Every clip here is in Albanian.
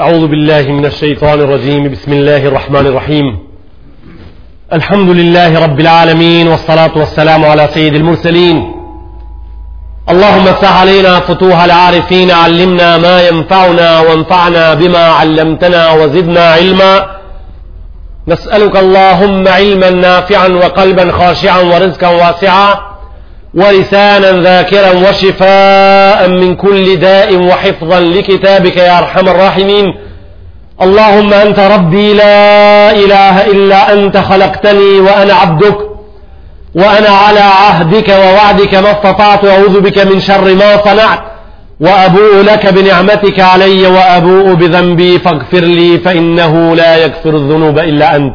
أعوذ بالله من الشيطان الرجيم بسم الله الرحمن الرحيم الحمد لله رب العالمين والصلاة والسلام على سيد المرسلين اللهم افتح علينا فتوح العارفين علمنا ما ينفعنا وانفعنا بما علمتنا وزدنا علما نسألك اللهم علما نافعا وقلبا خاشعا ورزقا واسعا ولسانا ذاكرا وشفاء من كل داء وحفظا لكتابك يا أرحم الراحمين اللهم أنت ربي لا إله إلا أنت خلقتني وأنا عبدك وأنا على عهدك ووعدك ما استطعت أعوذ بك من شر ما صنعت وأبوء لك بنعمتك علي وأبوء بذنبي فاغفر لي فإنه لا يغفر الذنوب إلا أنت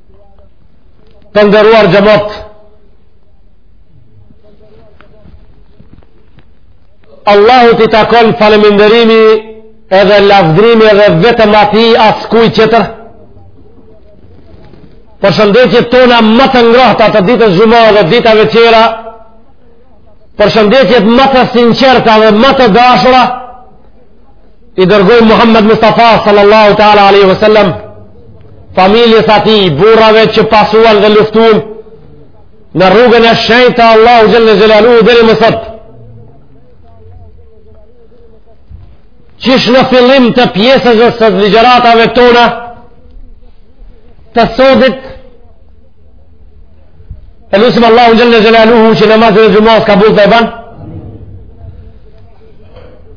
Të nderuar xhemat Allahut i takon falënderimi edhe lavdrimi edhe vetëm atij askujt tjetër përshëndetjet tona më të ngrohta të ditës xhuma dhe ditëve tjera, përshëndetjet më të sinqerta dhe më të dashura, i dërgoj Muhammed Mustafa sallallahu ta'ala alaihi wa sallam familjes së tij, burrave që e pasuan dhe luftuan në rrugën e shenjtë të Allahut xhel-le xhelaluhu dhe në mënyrë qysh në fillim të pjesës së ligjëratave tona të sodit E lusim Allahun xhel-le xhelaluhu që namazet e xhumas kabul t'i ban.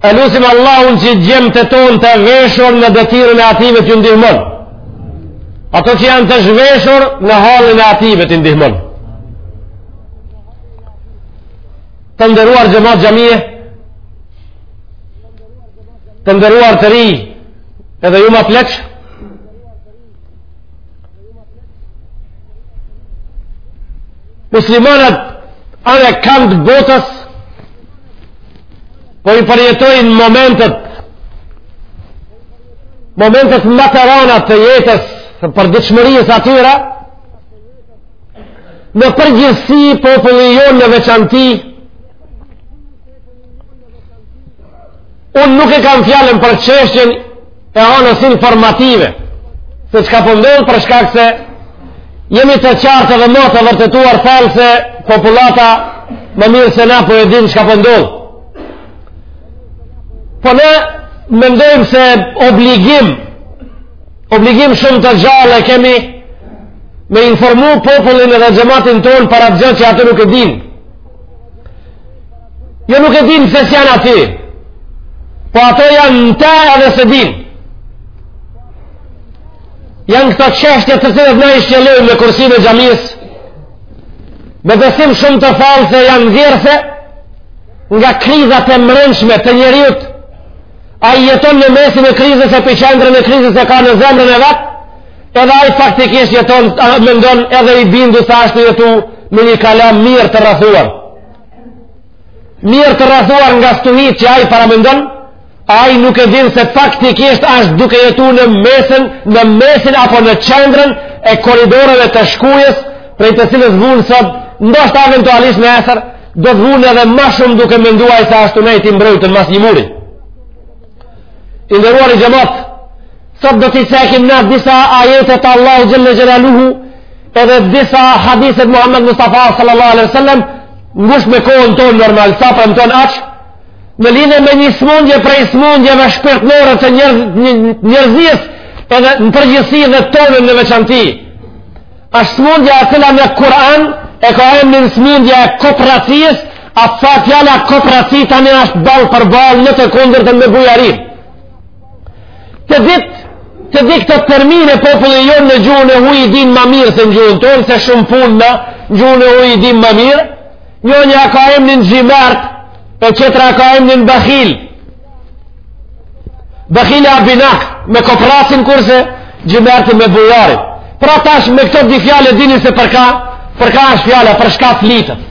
E lusim Allahun që djemtë tonë të veshur në detyrën e tyre të ndihmon. Ato që janë të zhveshur në hallin e tyre të ndihmon. Të nderuar xhemat xhamie, të nderuar të rinj, edhe ju ma pleq, Muslimanët anekënd botës, po i përjetojnë momentet, momentet ma të rana të jetës, të përditshmërisë së tyre, në përgjithësi populli jonë në veçanti, Unë nuk e kam fjalën për çështjen e anës informative, se çka po ndodh po për shkak se jemi të qartë dhe më të vërtetuar thellë se populata më mirë se na po e din çka po ndodh. Po, po ne mendojmë se obligim, obligim shumë të gjallë e kemi me informu popullin edhe xhematin tonë për atë gjë që ata nuk e dinë. Jo nuk e din se s'janë aty. Po ato janë në te edhe s'e din. Janë këto çështje të cilat na i shtjellojmë në kursin e xhamisë. Me besim shumë të thellë se janë nxjerrëse nga krizat e mrenshme të njeriut. Ai jeton në mesin e krizës epiqendrën e krizës e ka në zemrën e vet. Edhe ai faktikisht jeton, mendon edhe i bindun se është tu jetu në një kala mirë të rrethuar. Mirë të rrethuar nga stuhitë që ai paramendon, ai nuk e din se faktikisht është duke jetuar në mesin, në mesin apo në qendrën e koridoreve të shkujës, prej të cilës vuan sot, ndoshta eventualisht nesër, do të vuan edhe më shumë duke menduar se është nejt i mbrojtun mas një muri. I nderuari xhemat, Sot do t'i cekim na disa ajete t'Allahu xhelle xhelaluhu edhe disa hadise t'Muhammed Mustafa sallallahu alaihi sallam ngusht me kohën tonë normal, sa premton aq në lidhje me një smundje prej smundjeve shpirtnore të njerzis edhe në përgjithsi dhe tonën në veçanti. Ashtë smundja e cila në Kur'an e ka emnin smundja e kopracisë, a fa fjala kopraci tani ashtë ballë për ballë në të kundërt me bujarinë. Të di, të di këto termine populli jonë në gjuhën e huj i din ma mirë se në gjuhën tonë, se shumë punë në gjuhën e huj i din ma mirë, njënja e ka emnin xhymert, e qetra e ka emnin bahil. Bahili a binak me kopracin, kurse xhymerti me bujarin. Pra tash me këto di fjalë e dini se për ka, për ka është fjala, për çka flitet.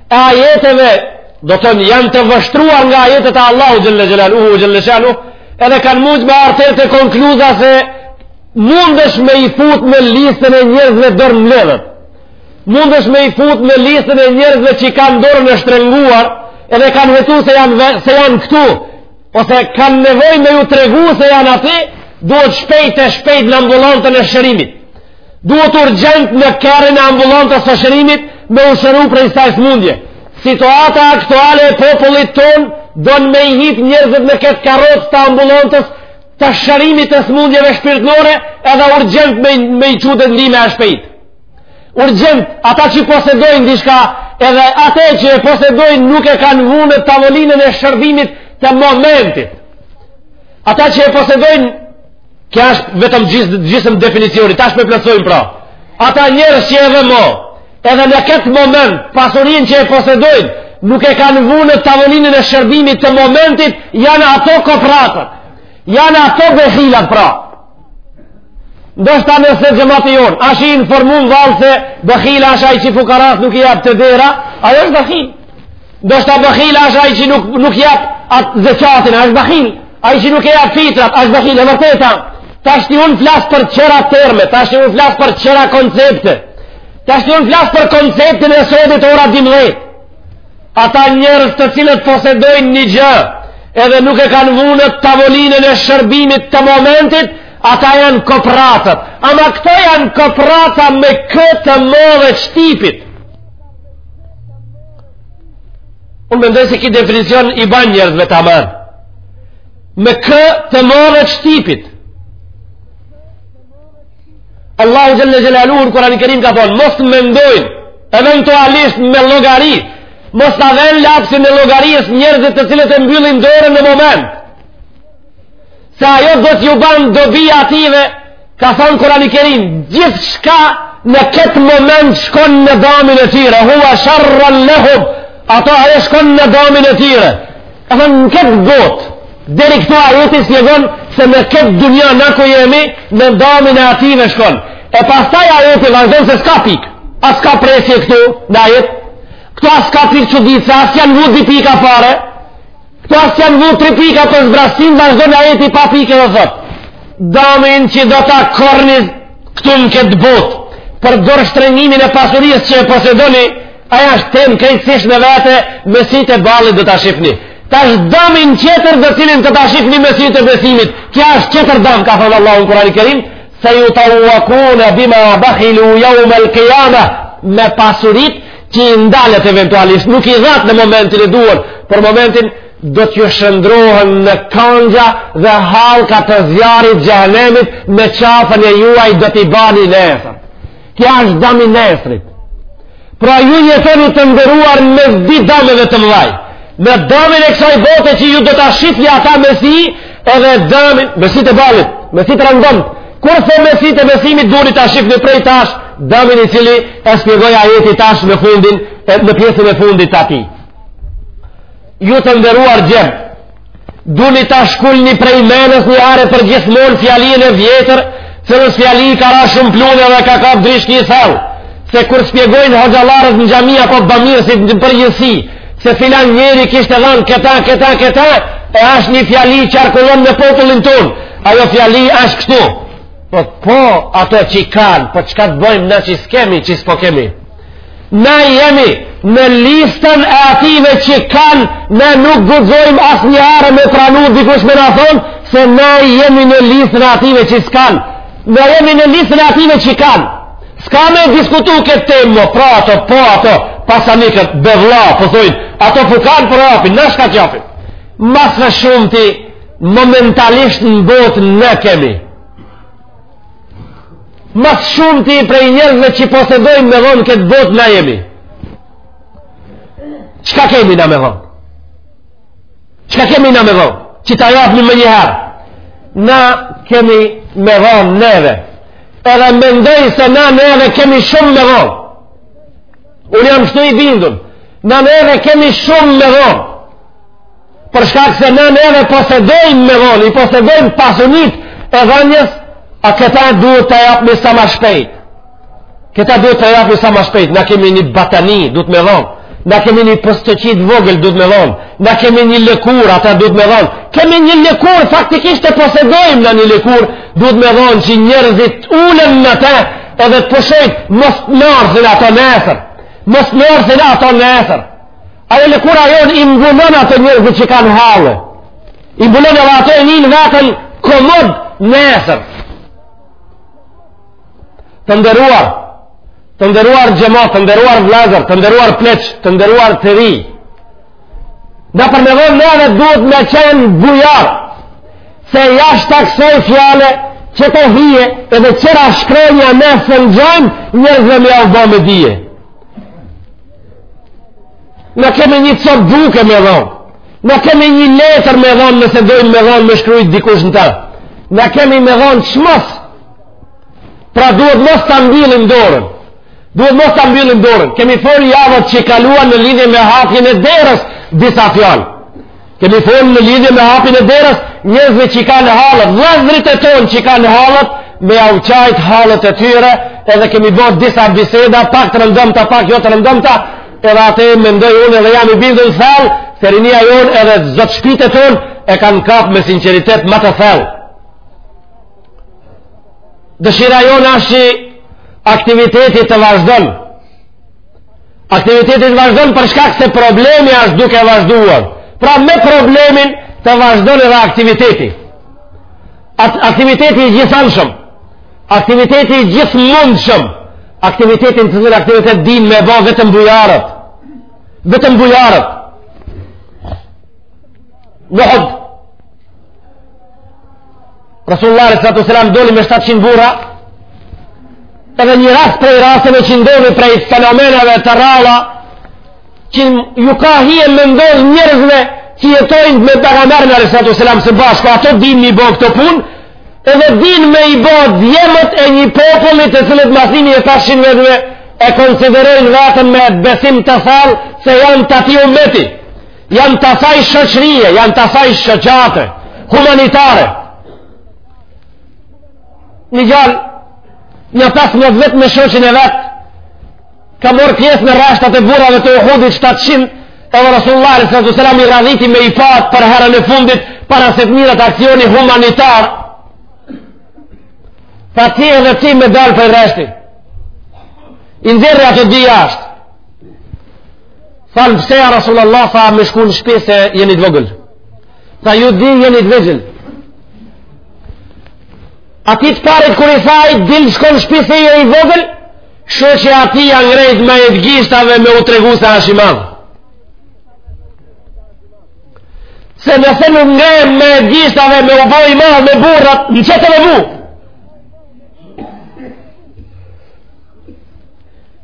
e ajeteve do thonë janë të vështruar nga ajetet e Allahu xhelle xhelaluhu xhelle shanuhu edhe kanë mund me ardh te konkluza se mundesh me i fut me listën e njerëzve dorëmbledhët mundesh me i fut me listën e njerëzve që i kanë dorën e shtrënguar edhe kanë hetu se janë, se janë këtu ose kanë nevoj me ju tregu se janë ati duhet shpejt e shpejt në ambulancën e shërimit Duhet urgjent në kerrin e ambulancës së shërimit me u shëru prej kësaj smundje. Situata aktuale e popullit ton don me i hit njerëzit në këtë karrocë të ambulancës të shërimit të smundjeve shpirtnore edhe urgjent me, me i çu te ndihma e shpejtë. Urgjent, ata që posedojnë diçka edhe ate që e posedojnë nuk e kanë vu në tavolinën e shërbimit të momentit. Ata që e posedojnë Kjo është vetëm gjysëm definicionit, tash e plotsojmë pra. Ata njerëz që edhe mo, edhe në këtë moment, pasurin që e posedojnë, nuk e kanë vu në tavolinën e shërbimit të momentit, janë ato kopracët, janë ato bahilat pra. Ndoshta nëse xhemati jonë, ashtë i informun vallë se bahil ashtë ai që fukarasë nuk i jap te dera, ajo është bahil. Ndoshta bahil është ai që nuk, nuk jep atë zekatin, është bahil. Ai që nuk jep fitrat, është bahil. E vërteta, tashti unë flas për qera terme, tashti unë flas për qera koncepte. Tashti unë flas për konceptin e sotit ora dymdhjetë. Ata njerëz të cilët posedojnë një gjë, edhe nuk e kanë vu në tavolinën e shërbimit të momentit, ata janë kopracët. Ama këto janë kopraca me K të madhe shtypit. Unë mendoj se ky definicion i ban njerëzve taman me K të madhe shtypit. Allahu xhelle xhelaluhu n'Kurani Kerim ka thonë, mos të mendojnë, eventualisht me llogari, mos t'ia venë lapsin e llogarisë njerëzit të cilët e mbyllin dorën në moment. Se ajo do t'ju ban dobi atyve, ka thanë Kurani Kerim, gjithçka në këtë moment shkon në damin e tyre, huve sherrun lehum, ato ajo shkon në damin e tyre. Ka thanë në këtë botë, deri këtu ajeti shpjegon, se në këtë dunja na ku jemi, në damin e atyve shkon. E pastaj ajeti vazhdon se s'ka pikë, as ka presje këtu, në ajet, këtu as ka pikëçuditëse, as janë vu dy pika fare, Këtu as janë vu tri pika për zbrazësi, vazhdon ajeti pa pikë dhe thotë. Damin që do ta korrni këtu në këtë botë, për dorështrëngimin e pasurisë që e posedoni, ajo është temë krejtësisht më vete, me sytë e ballit do ta shifni. Tash damin tjetër të cilin do ta shifni me sytë e besimit. Kjo është tjetër dam, ka thanë Allahu në Kurani Kerim, sejutavvekune bima bahilu jeumel kijame, me pasuritë, Që i ndalët eventualisht, nuk i dhatë në momentin e duhur, për momentin do t'ju shndërrohen në kanxha dhe hallka të zjarrit xhehenemit, në qafën e juaj do t'i bani nesër. Kjo është dami i nesërit. Pra ju jetoni, të nderuar, mes dy dameve të mëdhaj. Me damin e kësaj bote që ju do ta shifni ata me sy edhe damin, me sytë e ballit, me sy të rëndomtë. Kurse me sytë e besimit duni ta shifni prej tash, Damin i cili e shpjegoi ajeti tash në fundin e, në pjesën e fundit të atij. Ju të nderuar xhemat, duni ta shkulni prej mendjes njëherë e përgjithmonë fjalinë e vjetër, cilës fjali ka ra shumë pluhun edhe ka kap ndryshku i thellë, se kur shpjegojnë hoxhallarët në xhami apo bamirësit në përgjithësi, se filan njeri kishte dhanë këta, këta, këta, e ashtë një fjali qarkullon në popullin tonë, ajo fjali ashtë kështu. Po, po, ato që i kanë, po çka të bojmë na që s'kemi, që s'po kemi. Na jemi në listën e atyve që i kanë, na nuk guxojmë asnjëherë me pranu, dikush me na thonë, se na jemi në listën e atyve që s'kanë. Na jemi në listën e atyve që i kanë. S'ka me diskutu këtë temë mo, pra ato, po ato, pasanikët, be vlla, po thojnë, po ato që kanë po japin, na çka t'japim. Ma së shumti, Momentalisht në botë na kemi. Ma së shumti prej njerëzve që posedojnë me dhonë këtë botë na jemi. Çka kemi na me dhonë? Çka kemi na me dhonë? Që ta japni menjëherë. Na kemi me dhonë neve. Edhe mendoj se na neve kemi shumë me dhonë. Unë jam shtu i bindun. Na neve kemi shumë me dhonë. për shkak se na edhe posedojmë me dhonë, i posedojmë pasunit e dhenjës, a këta duhet të japim sa ma shpejt. Këta duhet të japim sa ma shpejt, na kemi një batani, duhet me dhonë, na kemi një postiqe t'vogël, duhet me dhonë, na kemi një lëkurë, ata duhet me dhonë, kemi një lëkurë, faktikisht e posedojmë na një lëkurë, duhet me dhonë që njerëzit ulen në te, edhe të pushojnë, mos nërëzën ato nesër, mos nërëzën ato nesër, Ajo lëkura jonë i mbulon ato njerëzit që kanë halle. I mbulon edhe ato e nin veten komod nesër. Të nderuar, të nderuar xhemat, të nderuar vllazër, të nderuar pleq, të nderuar të ri. Na për me dhonë edhe duhet me qenë bujar, se jashtë ksaj fjale që të hije edhe qëra shkrenja me fëngjën njerëzve me jau bo me dije. Na kemi një copë buke me dhonë. Na kemi një letër me dhonë nëse dojmë me dhonë me shkrujt dikush në ta. Na kemi me dhonë çmos. Pra duhet mos ta mbyllim dorën. Duhet mos ta mbyllim dorën. Kemi folë javët që i kaluan në lidhje me hapjen e derës disa fjalë. Kemi folë në lidhje me hapjen e derës, njerëzve që i kanë hallet, vllazrit e tonë që i kanë hallet, me jau qajt hallet e tyre, edhe kemi bërë disa biseda, pak të rëndomta, pak jo të rëndomta, edhe atë e mendoj unë edhe jam i bindun thellë, se rinia jonë edhe zotshpijtë e tonë, e kanë kapë me sinceritet më të thellë. Dëshira jonë ashtë aktiviteti të vazhdon, Aktiviteti të vazhdon për shkak se problemi ashtë duke vazhduar. Pra me problemin të vazhdon edhe aktiviteti. Aktiviteti i gjithanshëm. Aktiviteti i gjithmundshëm. Aktivitetin të zërë aktivitet din me bo vetëm bujarët. Vetëm bujarët. Në hëtë. Rasulullahi alayhi sallatu wasalam doli me 700 burra. Edhe një rast prej rasteve që ndodhi prej fenomeneve të rralla që ju ka hije me ndodh njerëzve që jetojnë me pejgamberin alayhi sallatu wasalam së bashku, ato dinë me i bo këto punë. Edhe dinë me i bo djemtë e një populli të cilët masnimi e 500 vetëve e konsiderojnë veten me besim të thellë se janë të atij ummeti. Janë të asaj shoqërie, janë të asaj shoqate humanitare. Një djalë, një pas një vetë me shoqin e vet, ka marrë pjesë në rreshtat e burrave të Uhudit 700, edhe Rasulullahi alejhi salatu selam i radhiti me i patë për herën e fundit, para se të mirret aksioni humanitar, pa ti edhe ti me dalë prej rreshti. I nxerri ato dy jashtë, Tha pse ja Rasul Allah tha me shku në shpi se jeni të vogël. Tha ju di jeni të vegjël. Atij të parit kur i tha, dil shko në shpi se jeni të vogël, shoqi atij a ngrejt maje të gishtave me u tregu se asht i madh. Se nëse nuk ngre maje të gishtave me u bo i madhë me burrat, në që të me burë?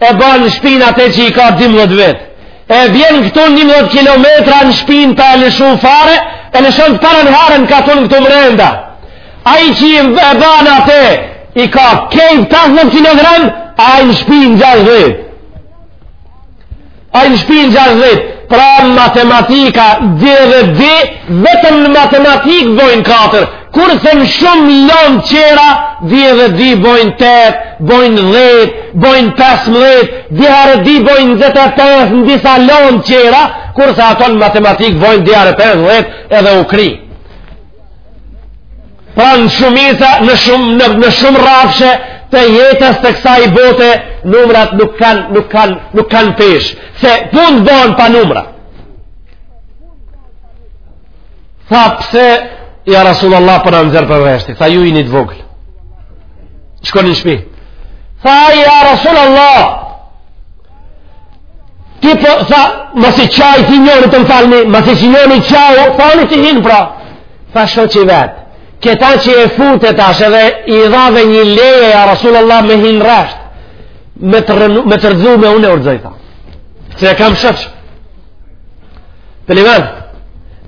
e ban në shpinë atë që i ka 12 vjet, e vjen këtu 11 kilometra në shpinë pa e lëshu fare, e lëshon të parën herë n'katun këtu mrenda. Ai që e ban atë i ka krejt 15 kilogram, ai në shpinë 6 vjet. Ai në shpinë gjashtë vjet pra matematika di edhe di vetëm në matematikë bojnë katër kurse në shumë lëndë qera di edhe di bojnë tetë bojnë dhejt, bojnë pesëmdhejt, di herë di bojnë zet e pesë në disa lonë qera, kurse ato në matematikë bojnë di herë pesë dhet edhe u kri. Pra në shumica, në shumë, në, në shumë rrafshe të jetës të kësaj bote, numrat nuk kanë nuk kanë, nuk kanë peshë. Se punët bohen pa numra. Tha pse, ja Rasulallah po na nxerr për veshi, tha ju jeni të vogël. Shkoni n'shpi. Tha ja Rasulallah, Ti po, tha, masi qaj ti njëri të më falni, masi që njoni qau, falni ti hin pra. Tha shoqi i vet, këtë që e fute tash edhe i dhave një leje ja Rasul Allah me hi në rresht, me të, rrëzu, me të rrëzu unë e rrëzoj, tha. Se e kam shoq. Për një vend,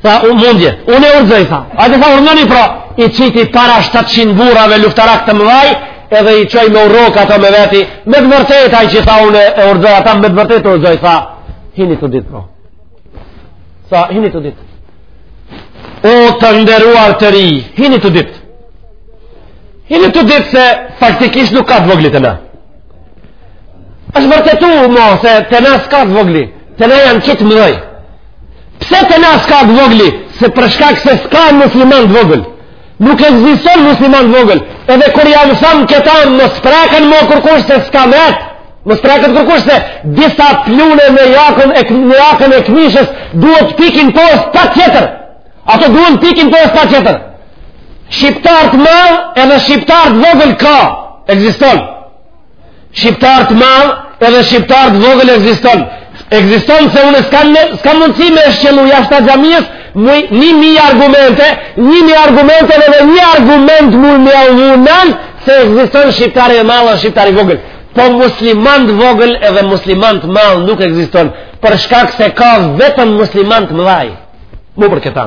tha unë e mundi, unë e rrëzoj, tha, atë tha urdhnoni pra, i qiti para 700 burrave luftarak të mëdhaj, edhe i çoi me u rrok ata mes veti, me të vërtetë, ai që tha unë e rrëzoj, atë me të vërtetë e rrëzoi, tha, hini të ditë, pra. Tha, hini të ditë. O të nderuar të ri, hini të ditë. Hini të ditë se faktikisht nuk ka të vogli te na. është vërtetu mo se te na s'ka të vogli te na janë gjith të mdhoj pse te na s'ka të vogli se për shkak se s'ka musliman të vogël nuk ekziston musliman të vogël edhe kur janë sam këta mos preken mo kërkush se s'ka met mos preken kërkush se disa plune në jakën e, në jakën e këmishës duhet të pikin posht pa tjetër ato duhen pikin posht pa tjetër Shqiptar të madh edhe shqiptar të vogël ka, egziston. Shqiptar të madh edhe shqiptar të vogël egziston. Egziston se unë s'kam, me, s'kam mundësi me qëllu jashta xhamies, një mijë argumente, një mijë argumente dhe dhe një argument mu me avunan se egziston shqiptari i madh dhe shqiptari i vogël. Po musliman të vogël edhe musliman të madh nuk egziston, për shkak se ka vetëm musliman të mëdhaj. Mu për këta.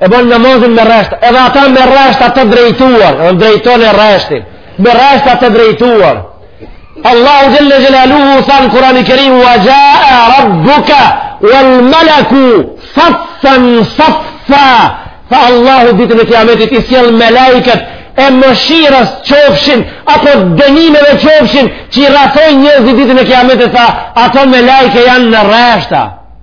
e bën namazin me rreshta, edhe ata me rreshta të drejtuar, edhe drejtone rreshtin, me rreshta të drejtuar. Allahu Xhelle Xhelaluhu tha në Kurani Kerim, wa jae rabbuka, wal malaku, saffan saffa, tha Allahu ditën e kiametit, i sjell melaiket, e mëshirës qofshin, apo dënimeve qofshin, që i rrethojnë njerëzit ditën e kiametit, tha ato melaike janë në rreshta.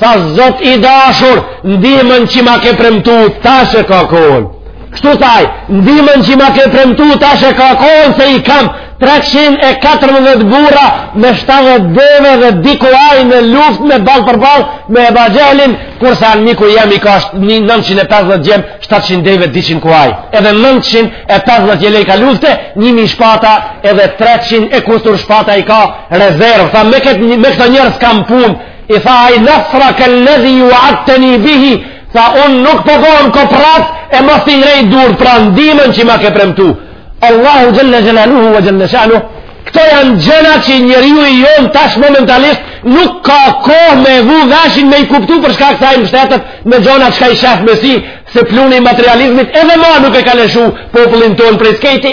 Tha zot i dashur, ndihmën që ma ke premtu, tash e ka kohën. Kështu tha, ndihmën që ma ke premtu, tash e ka kohën, se i kam 314 burra me 70 deve dhe dy kuaj në luftë me ballë për ballë me Ebu Xhehlin, kurse anmiku jem i ka 950 djem, 700 deve, 200 kuaj. Edhe 950 jeleka lufte, 1000 shpata edhe 300 e kusur shpata i ka rezervë. Tha me, këtë, me këta njerëz kam punë, I tha ai nasraka alladhi wa'adtani bihi, tha unë nuk po bëhem koprrac e mos t'i ngrej durt pra ndihmën që ma ke premtu. Allahu jalla jalaluhu wa jalla sha'nu. Këto janë gjana që njeriu i jonë tash momentalisht nuk ka kohë me vu veshin me i kuptu për shkak se ai mbështetet me gjana çka i shef me sy se pluhni i materializmit edhe ma nuk e ka lëshu popullin tonë prej skejti.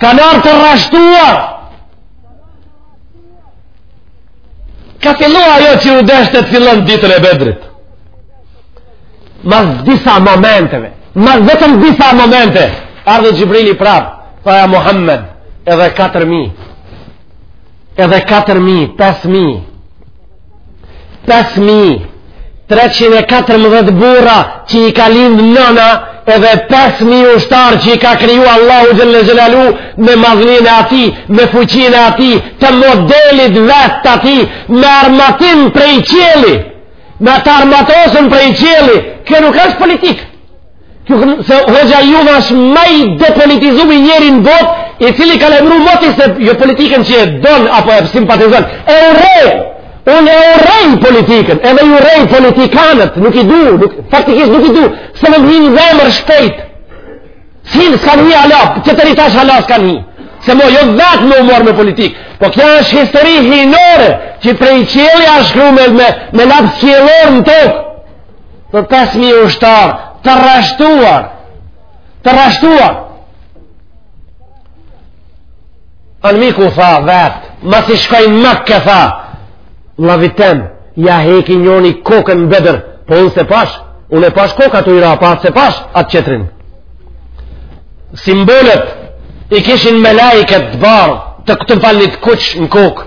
Kanë ardhë të rreshtuar. Ka fillu ajo që u deshte të fillon ditën e Bedrit. Mas disa momenteve, mas vetëm disa momente, erdhi Xhibrili prapë, tha ja Muhammed, edhe 4.000, edhe 4.000, 5.000, 5.314 burra që i ka lindë nëna edhe 5.000 ushtarë që i ka kriju Allahu Xhelle Xhelaluhu me madhninë e atij, me fuqinë e atij, të modelit vetë të atij, me armatim prej qielli, me të armatosëm prej qielli, kjo nuk është politikë. Kjo se hoxha juve është ma i depolitizumi njeri në botë, i cili ka lajmëruar moti se jo politikën që e don apo e simpatizon. E urrej. Unë e urrej politikën, edhe i urrej politikanët, nuk i du, nuk, faktikisht nuk i du, s'më hyjnë në zemër shpejt. Si, s'ka një ala, që të rritash ala s'ka një. Se mo, jo vetë me u marrë me politikë, po kjo është histori hyjnore, që prej qielli është shkru me, me, me laps qiellor në tokë. Për 5.000 ushtarë të rreshtuar, të rreshtuar, anmiku tha vetë, masi shkoj n'Mekë tha, la vitem, ja heki njoni kokën në Bedër, po unë s'e pashë, unë e pashë kokën tu i ra, po atë s'e pashë, atë qetrin. Simbolet i kishin melaiket të bardhë, të këtë falit kuq në kokë,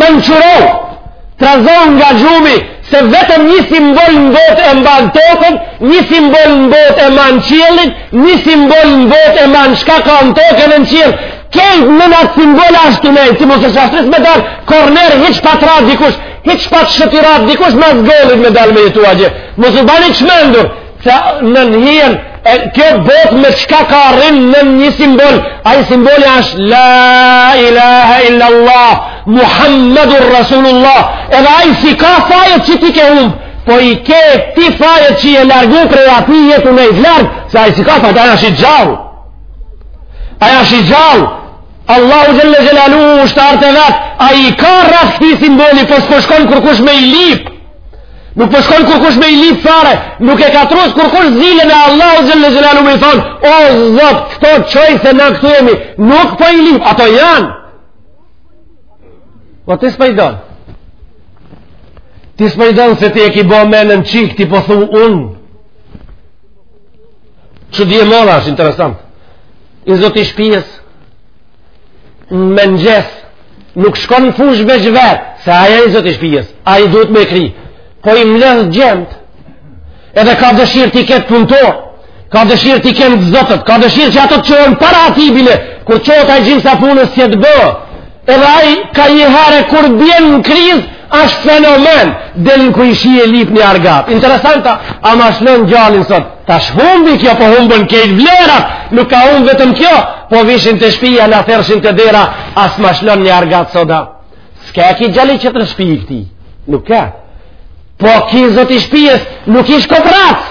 Mençurohu, trazohu nga gjumi, se vetëm një simbol në botë e mban tokën, një simbol në botë e mban qiellin, një simbol në botë e mban çka ka në tokë e në qiell, krejt nën atë simbol ashtë tu nejtë, ti mos e shashtris me dalë, korner, hiç pa të ratë dikush, hiç pa të shëtë i ratë dikush, ma zgolit me dalë me jetu a gjithë, mos u ban i çmendur, Nën hijen, e kjo botë me çka ka rrin nën një simbol, ai simboli është La ilaha illa Allah, Muhammedur Rasulullah, edhe ai s'i ka fajet që ti ke humbë, po i ke ti fajet që je largu prej atij e tu nejt larg, se ai s'i ka fajet, ai është i gjallë, ai është i gjallë, Allahu xhelle xhelalu ushtarët e vet, ai i ka rreth këtij simboli, po s'po shkon kërkush me i lypë, Nuk po shkon kurkush me i lyp fare, nuk e ka trus kurkush zilen e Allahut xhelle xhelalu me i thon, o Zot, këto çoj se na këtu jemi, nuk po i lyp, ato janë. Po ti s'po i don. Ti s'po i don se ti e ke bo menen çik ti po thu unë. Çudi e madhe, është interesant. I zoti shpijes, n'mëngjes nuk shkon në fushë veç vet se ai, ai zoti i shpijës ai duhet me kry po i mledh gjind edhe ka dëshirë t'i ketë punëtorë ka dëshirë t'i ketë të zotët ka dëshirë që ata të çohen para atij bile kur çohet ai gjimsa punës të jetë bë edhe ai kanjëherë kur bjen në krizë Ashtë fenomen, del n'kojshi e lyp një argat. Interesant a, a ma shlon gjalin sot, tash humbi kjo po humbin krejt vlerat, nuk ka humb vetëm kjo, po vishin te shpia, na thirrshin te dera, a s'ma shlon një argat sot a. S'ke ki gjalin që të në shpi i këti, nuk ka. Po ky zoti i shpijes, nuk ish koprrac.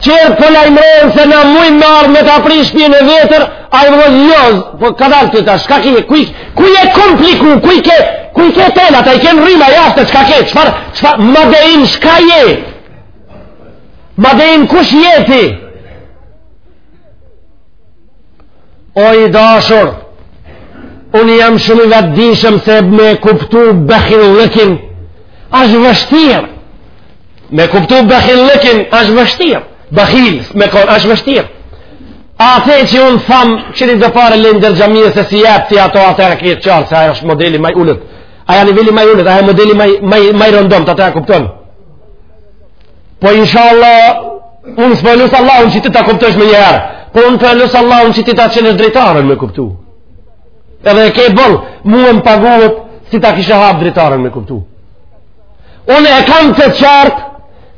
Qërë po lajmërojnë se na mujnë me ardhë me ta prish shpinë e vjetër, ai më dhëtë jozë, jo, po ka dalë të ta, çka kemi, kuj, kuj e kompliku, kuj ke, kuj ke tela, ta i kem rryma jashtë, çka ke, çfar, çfar, ma dhe im çka je, ma dhe im kush je ti, o i dashur, unë jam shumë i vetëdijshëm se me kuptu bëkhin lëkin, ashtë vështirë, Me kuptu bakhillëkin është vështirë. Bakhil me kon është vështirë. A the që unë tham që një dy pare lënë n'derë xhamisë e s'i jep ti ato, atë e ke të qartë se ajo është modeli ma i ulët. Ajo niveli ma i ulët, ajo modeli ma, ma, ma i rëndomtë, atë e kupton. Po insha Allah, unë s'po e lus Allahun që ti ta kuptosh menjëherë. Po unë po e lus Allahun që ti ta çelësh dritaren me kuptu. Edhe e ke boll, mu e më paguhet si ta kishe hap dritaren me kuptu. Unë e kam të qartë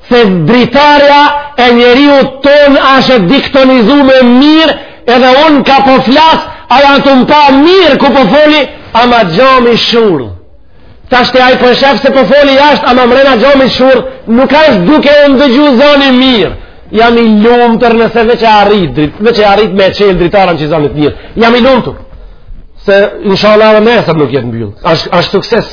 se dritarja e njeriut tonë asht e diktonizume mirë edhe unë ka po flas, ai tu më pa mirë ku po foli, ama xhami shurdh. Tashti ai po e shef se po foli jashtë, ama mrena xhami shurdh, nuk ashtë duke u ndëgju zoni mirë. Jam i lumtur nëse veç e arrit, veç e arrit me e çel dritaren që zonit mirë. Jam i lumtur, se inshallah edhe nesër nuk jet mbyll, ashtë sukses.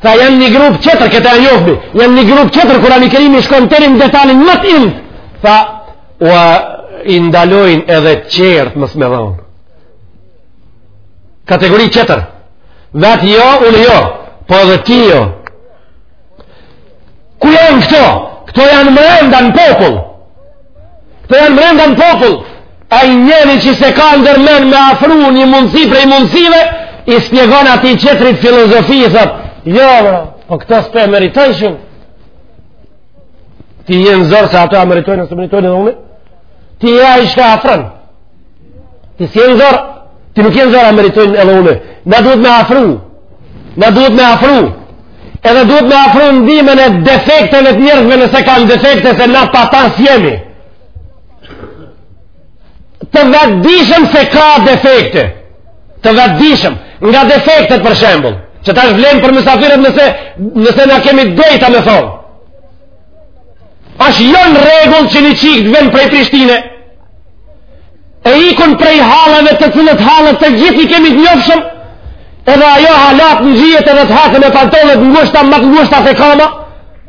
Tha janë një grup qetër, këta e njofmi, janë një grup qetër, Kurani Kerimi shkon deri n'detalin më të imët. Tha, ua, i ndalojnë edhe qert mos me dhon. Kategori qetër, vetë jo, unë jo, po edhe ti jo. Ku janë këto? Këto janë mrenda në popull. Këto janë mrenda në popull. Ai njeri që s'e ka ndërmen me afru një mundësi prej mundësive, i shpjegon atij qetrit filozofi, i thot, jo, bre, po këto s'po e meritojnë shumë. Ti je në zor se ato a meritojnë a s'e meritojnë edhe unë, ti e ai shka afron. Ti s'je në zor, ti nuk je në zor a meritojnë edhe unë. Na duhet me afru, na duhet me afru, edhe duhet me afru ndihmë në defekte të njerëzve nëse kanë defekte se na pa to s'jemi. të vetëdijshëm se ka defekte të vetëdijshëm nga defektet për shembul qe tash të vlejnë për mysafirët nëse, nëse na kemi dojta me thonë është jo në rregull që një çikë të vjen prej Prishtine e ikun prej halleve të cilat hallet të gjithë i kemi të njofshëm edhe ajo hala t'ngjitet edhe të hakën me pantolle të ngushta më të ngushta se kama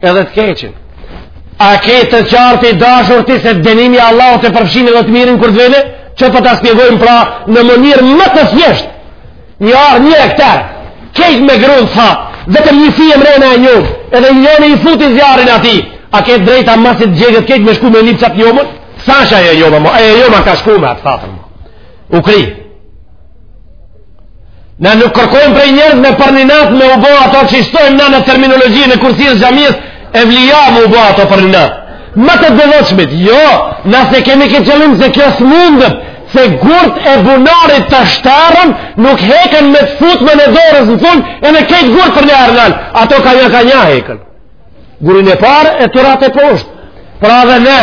Edhe të keqin. A ke të qartë i dashur ti se dënimi i Allahut të përfshin edhe të mirin kur të vjen? Qe po ta shpjegojmë pra në mënyrë më të thjeshtë. Një arë një hektar. Kejt me grun t'thatë, vetëm një fije mrena e njomë, edhe një njeri i futi zjarrin atij, a ke drejtë masi t'gjeget kejt me shku me lyp qat njomën? S'asht e njoma, e njoma ka shku me atë t'thatën. U kry. Na nuk kërkojmë prej njerëzve për një natë me u bo ato qysh i thojmë na në terminologjinë e kursit xhamisë evlija me u bo ato për një natë. Më të devotshmit, jo, na s'e kemi këtë qëllim se kjo s'mundet, se gurt e bunarit të shterrun nuk heken me të futmen e dorës në fund edhe kejt gurt përnjëherë nalt. Ato ka një ka një heken. Gurin e parë e të rrafshtë e poshtë. Pra dhe ne,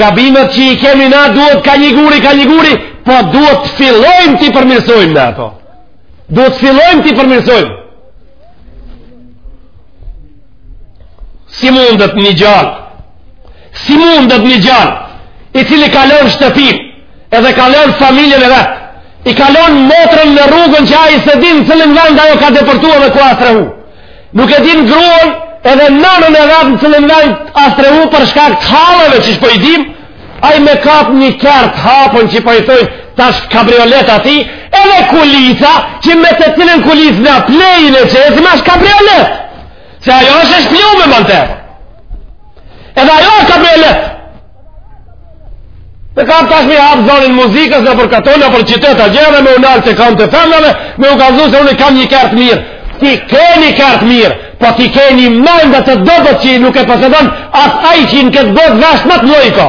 gabimet që i kemi na duhet ka një gur, ka një gur, po duhet të fillojmë t'i përmirësojmë ne ato. Duhet të fillojmë t'i përmirësojmë. Si mundet një djalë, si mundet një djalë, i cili ka lonë shtëpinë, edhe ka lonë familjen e vet, e ka lonë motrën në rrugën që ai s'e din cillin vend ajo ka depërtu edhe ku asht strehu. Nuk e din gruan edhe nanën e vet në cillin vend asht strehu për shkak të halleve që ç'po i dim, ai me kap një kerr t'hapun që po i thojnë tash kabriolet atij, edhe kolica që me të cilin kolicë na plehin e qesim ashtë kabriolet. Se ajo është e shplume nëntër. Edhe ajo është kabriolet. E ka tash me i hapë zanin muzikës nëpër katun, nëpër qytet a gjë, me u nalë te kamt e femnave, me u kallëzu se unë kam një kerr t'mirë. Ti ke një kerr t'mirë, po ti ke një mendë të dobët që nuk e posedon as ai që në këtë botë asht ma t'llojko.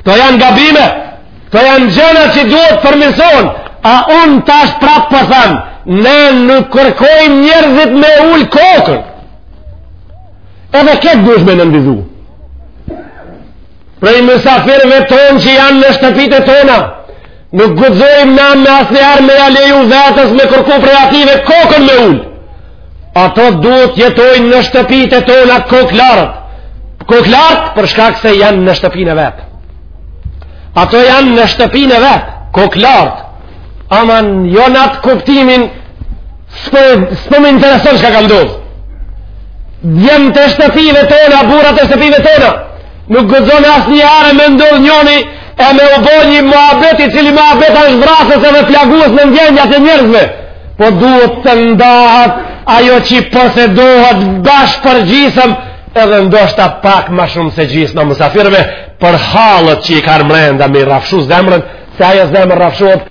Këto janë gabime, këto janë gjëna që duhet përmirësohen, a unë tash prapë po them, po ne nuk kërkojmë njerëzit me ulë kokën. Edhe këtë duhesh me nënvizu. Prej mysafirëve tonë që janë në shtëpitë e tona, nuk guxojmë na asnjëherë me ja leju vetes me kërku prej atyve kokën me ulë. Ato duhet t'jetojnë në shtëpitë e tona kokëlart. Kokëlart për shkak se janë në shtëpinë e vet. Ato janë në shtëpinë e vet, kokëlart. Ama jo në atë kuptimin S'po, s'po më intereson çka ka ndodh. Djemtë e shtëpive tona, burrat e shtëpive tona. Nuk guxon asnjëherë me ndodh njoni e me u bo një muhabet i cili muhabet është vrasës edhe plagues në ndjenjat e njerëzve. Po duhet të ndahet ajo që posedohet bashkë përgjysëm edhe ndoshta pak ma shumë se gjysë me mysafirë për hallet që i kanë mrenda me i rrafshu zemrën se ajo zemrë rrafshohet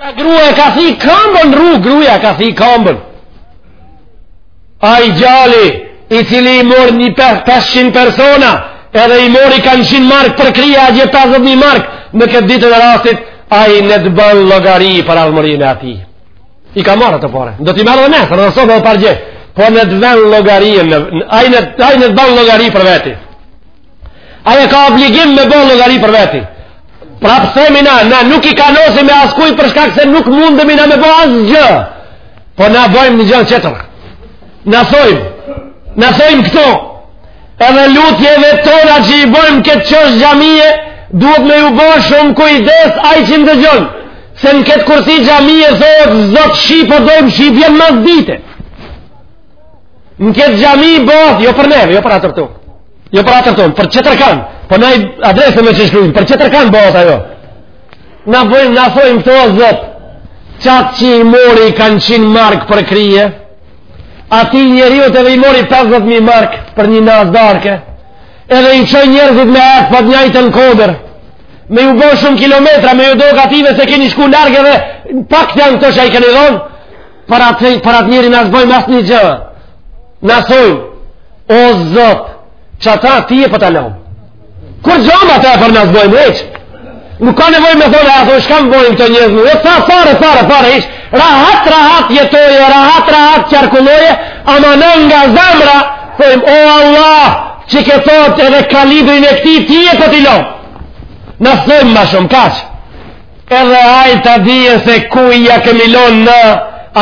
La gruja e ka thy kambën rru, gruja e ka thy kambën. Ai djali, i cili i morr një 500 persona, edhe i morr ka 100 marka për krye, e gjithë 50.000 marka, në këtë ditën e rastit, ai ne t'ban llogari për ardhmërinë e tij. I ka marrë ato pare. Do t'i marrë dhe nesër, dhe sot dhe pardje. Po ne t'ban llogari, ai ne ai ne t'ban llogari për veti. Ai e ka obligim me ba llogari për veti. Prapë themi na, na nuk i kanosemi askuj për shkak se nuk mundemi na me ba asgjë. Po na bajmë një gjë tjetër. Na thojmë, na thojmë këto, Edhe lutjeve tona që i bëjmë në këtë qosh xhamie, duhet me ju bërë shumë kujdes ai që na dëgjon, se në këtë kursi xhamie thotë Zot shi po dojmë shi vjen masdite. Në këtë xhami bahet, jo për neve, jo për hatër tonë, jo për hatër tonë, për hatër kanë, po na i adresën me që shkruim, për hatër kanë bahet ajo. Na bëjmë, na thojmë këtu o Zot, qatë që i mori ka njëqind markë për krye, atij njeriut edhe i mori 50.000 mark për një masdarke edhe i çoi njerëzit me ec për të njëjtën kodër me ju bo shumë kilometra me ju dok atyve se keni shku larg edhe pak janë këto që i keni dhonë për atë, për atë njeri na s'bojmë asnjë gjë na thojmë o Zot qata tye po ta Kurgjo ma tepër na s'bojmë, hiç. Nuk ka nevojë me thonë, a thonë, çka më bojnë këta njerëz mu, tha fare, fare, fare, hiç. Rahat, rahat jetoje, rahat, rahat qarkulloje, ama na nga zemra thojmë, o Allah, qikëto edhe kalibrin e këtij, tye po t'i lomë. Na s'thojmë ma shumë, kaq. Edhe ai ta dijë se ku ia kemi lënë na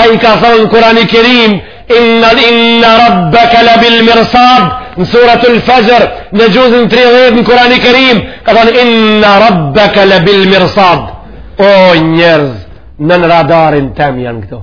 ai ka thënë Kurani Kerim inna inna rabbaka labil mirsad në suratul fajr në xhuzin 30 në Kurani Kerim ka thënë inna rabbaka labil mirsad o njerëz nën radarin tem janë këto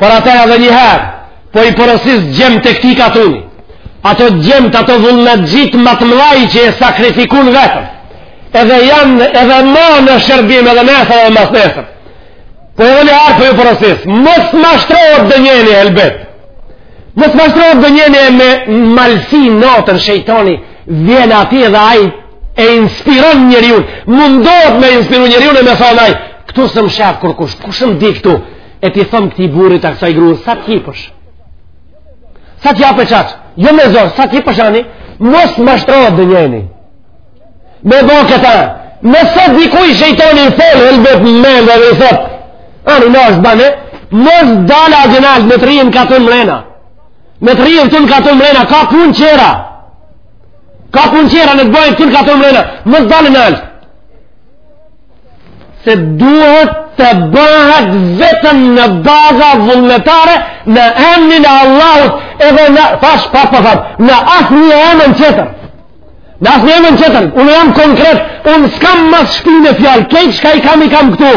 Për ata edhe njëherë, po i porosis djemtë e këtij katuni. Ato djemtë, ato vullnetxhitë ma të mëdhaj që e sakrifikun veten. Edhe janë edhe ma në shërbim edhe nesër edhe mas nesër. Po edhe njëherë po i porosis, mos mashtrohet donjëni elbet. Mos mashtrohet donjëni e me malsi notën shejtoni, vjen atij edhe ai e inspiron njeriun, mundohet me inspiru njeriun e me thonë ai, këtu s'më shef kërkush, kush më di këtu, e t'i thom këtij burrit a kësaj grue, sa t'i jepsh? Sa t'i japë e qatë? Jo me zor, sa t'i jepsh ani? Mos mashtrohet donjëni. Me bo këta, nëse dikujt shejtoni i fol, elbet në mendë dhe i thotë, ani në është bane, mos dal atje nalt, me të rri n'katun mrena. Me të rri këtu në katun mrena, ka punë tjera. Ka punë tjera në të bojë këtu në katun mrena, mos dal nalt. se duhet të bëhet vetëm në baza vullnetare në emnin e Allahut edhe në fash pa pa pa në asnjë emën tjetër në asnjë emën tjetër unë jam konkret unë s'kam mas shpine fjalë krejt çka i kam i kam këtu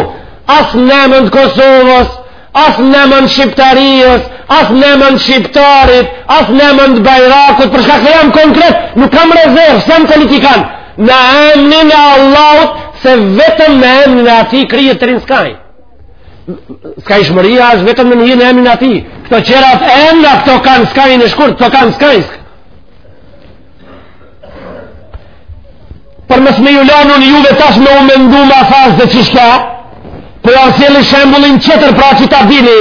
as në emën të Kosovës as n'emën t'shqiptarisë, as n'emën t'shqiptarit, as n'emën të bajrakut, për shkak se jam konkret, nuk kam rezervë, s'jam politikan, në emnin e Allahut, se vetëm në emnin e atij kryet të rrin skaj. Skajshmëria është vetëm nën hije në emnin e atij. Këto qerat emna, këto kanë skajn e shkurt, këto kanë skaj. Për mos me ju lanë unë juve tash me u mendu ma fazë dhe qishka, për po e sjelli shembullin qetër pra që ta dini,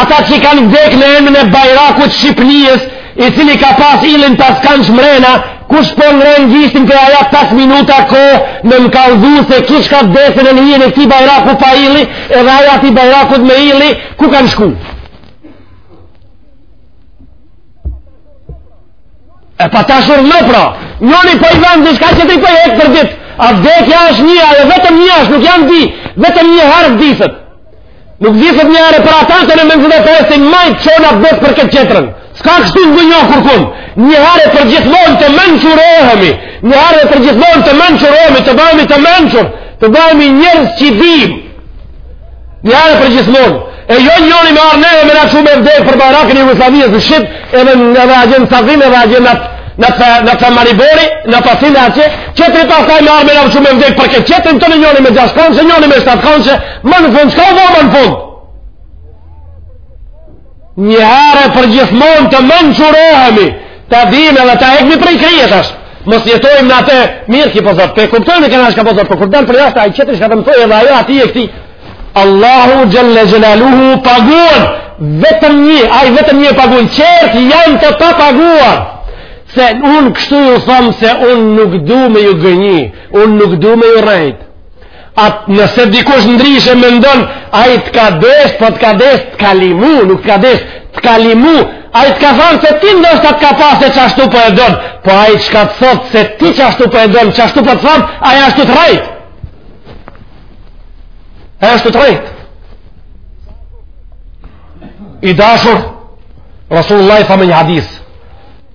ata që kanë vdek në emën e bajrakut Shqipnisë, i cili ka pas yllin pesëkansh mrena, kush po ngren gishtin po ia jap 5 minuta kohë, me më kallzu se këta çka vdesin nën hijen e këtij bajrakut pa ylli, edhe atij bajrakut me ylli, ku kanë shku? E pa ta shurë më pra, njëri po i vend në shka qetri po e hek për ditë, a vdekja është një, ajo vetëm një është, nuk janë dy, vetëm një herë vdiset. Nuk vdiset një herë për ata të në mendin e të e si majtë çohna vdes për këtë qetrën. S'ka kështu një kurkun, një herë për gjithmonë të mençurohemi, një herë për gjithmonë të mençurohemi, të bëhemi të mençur, të bëhemi njerëz që dimë. Një herë për gjithmonë, e jo njëri me ardhë e me në shumë me vdekë për bajrakun e Jugosllavisë në Shtip, edhe atje në Cazin, edhe atje në në të në të Maribori, në të Sina atje, qetri pastaj me ardhë me në shumë me vdekë për këtë qetrën, tanë e njëri me gjashtëkanshe, njëri me shtatëkanshe, më në fund, çka u bë më në fund? Njëherë për gjithmonë të mençurohemi, ta dimë edhe ta hekmi prej kryeje tash. Mos jetojmë në atë mirë ky po thot. Po e kuptojmë këtë çka po thot, po kur dal përjashtë ai çetri çka të mësoi edhe ajo atij e këtij. Allahu xhelle xhelaluhu paguan vetëm një, ai vetëm një paguan. Çerët janë të papaguar. Se unë kështu ju thëmë se unë nuk du me ju gënji, unë nuk du me ju rrejtë. A nëse dikush ndryshe mendon, ai të ka desht, po të ka desht, të ka limu, nuk të ka desht, të ka limu, ai të ka thonë se ti ndoshta të ka pasë e qashtu po e don, po ai çka të thotë se ti qashtu po e don, qashtu po të thotë, ai asht tu të rrejtë. Ai asht tu të rrejtë. I dashuri Resulullahi tha me një hadith,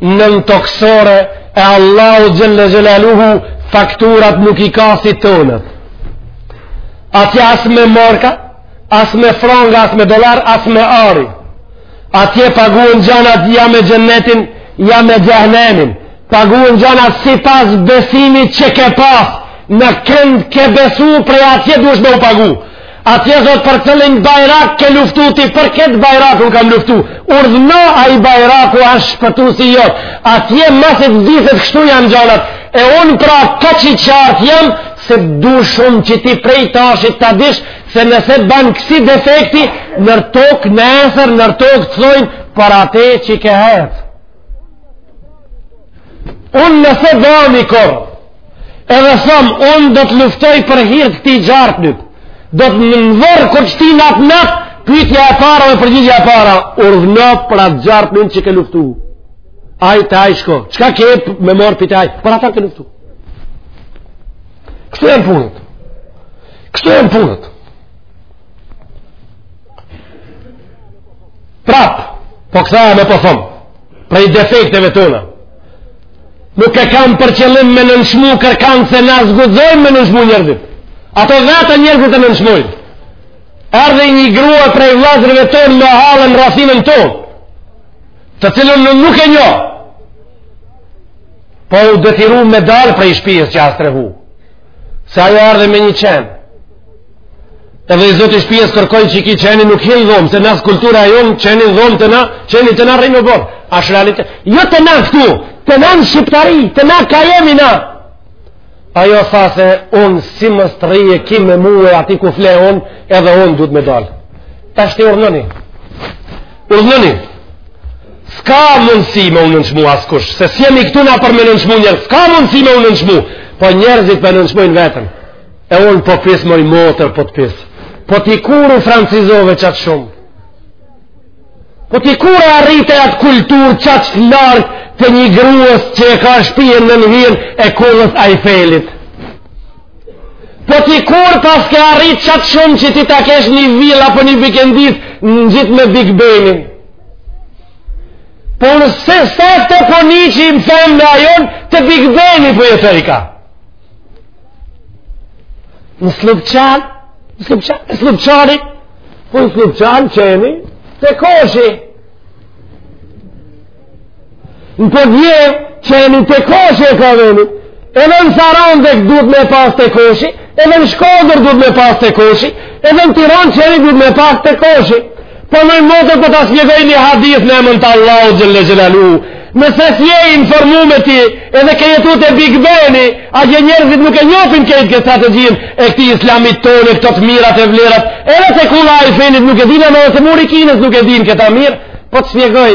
Nëntokësore e Allahu xhelle xhelaluhu fakturat nuk i ka si tonat. Atje as me marka, as me franga, as me dollar, as me ari. Atje paguhen gjanat ja me xhennetin, ja me xhehnemin. Paguhen gjanat sipas besimit që ke pas, në kënd ke besu prej atje duhesh me u pagu. Atje thotë për cilin bajrak ke luftu ti për këtë bajrak unë kam luftu. Urdhno ai bajraku ashtë shpëtusi jot. Atje masi t'dihet kështu janë gjanat. E unë pra kaq i qartë jam se du shumë që ti prej tashit ta dish se nëse ban kësi defekti nër tokë nesër nër tokë të thojnë për ate që ke herë. Unë nëse dhami kërë, edhe thom, unë do të luftoj për hir të këtij gjarpnin, do të në vorr kur t'shtin atë natë, pytja e parë edhe përgjigjja e parë, urdhno për atë gjarpnin që ke luftu. Aj te aj shko, çka ke me morë pi te aj, për atë ke luftu. Kështu janë punët. Kështu janë punët. Prap, po kthehem e po thom, prej defekteve tona, nuk e kam për qëllim me nënçmu kërkan se na s'guxojmë me nënçmu njerëzit. Ata veten njerëzit e nënçmojnë. Erdhi një grua prej vllazërve tonë mëhallën rrethinën tonë, të cilën nuk e njoh, po u detyru me dalë prej shpijes që a strehu, se ajo erdhi me një qen, Edhe i zoti shpijes kërkoi që ky qeni nuk hin n'dhomë, se nësë kultura e jonë qeni n'dhomë te na, qeni te na rrin në oborr. A asht realitet? Jo te na këtu, te na në shqiptari, te na ka jemi na. Ajo tha se unë si mos t'rrije ky me mu aty ku fle unë, edhe unë du me dalë. Thashë urdhnoni. Urdhnoni. Ska mundësi me u nënçmu askush, se s'jemi këtu na për me nënçmu njeri, ska mundësi me u nënçmu, po njerëzit e nënçmojnë veten. E unë po pyes moj motër po të pyes. Po ti kur u francizove qaq shumë. Po ti kur arrite atë kulturë qaq të lartë të një grues që e ka shpijen nën hijen e kullës Ajfelit. Po ti kur paske arritë qaq shumë që ti ta kesh një vilë apo një vikendicë ngjitë me Big Benin. Po nëse sefte po një që i më femë në ajon te Big Beni po jeton Në Sllupçan, në Sllupçan, në Sllupçani, po në Sllupçan qeni, te koshi. Në po vje, qeni te koshi e ka venin. Edhe në Sarandë duhet me pas te koshi, edhe në Shkodër duhet me pas te koshi, edhe në Tiranë qeni duhet me pas te koshi. Po moj motër po ta spjegoj një hadith në emën të Allahut xhelle xhelaluhu. Nëse s'je informume ti, edhe ke jetu te Big Beni, atje njerëzit nuk e njohin krejt këtë strategjinë e këtij islamit tonë, këto të mirat e vlerat, edhe te kulla Ajfelit nuk e dinë, edhe te muri kinez nuk e dinë këta mirë, po të spjegoj,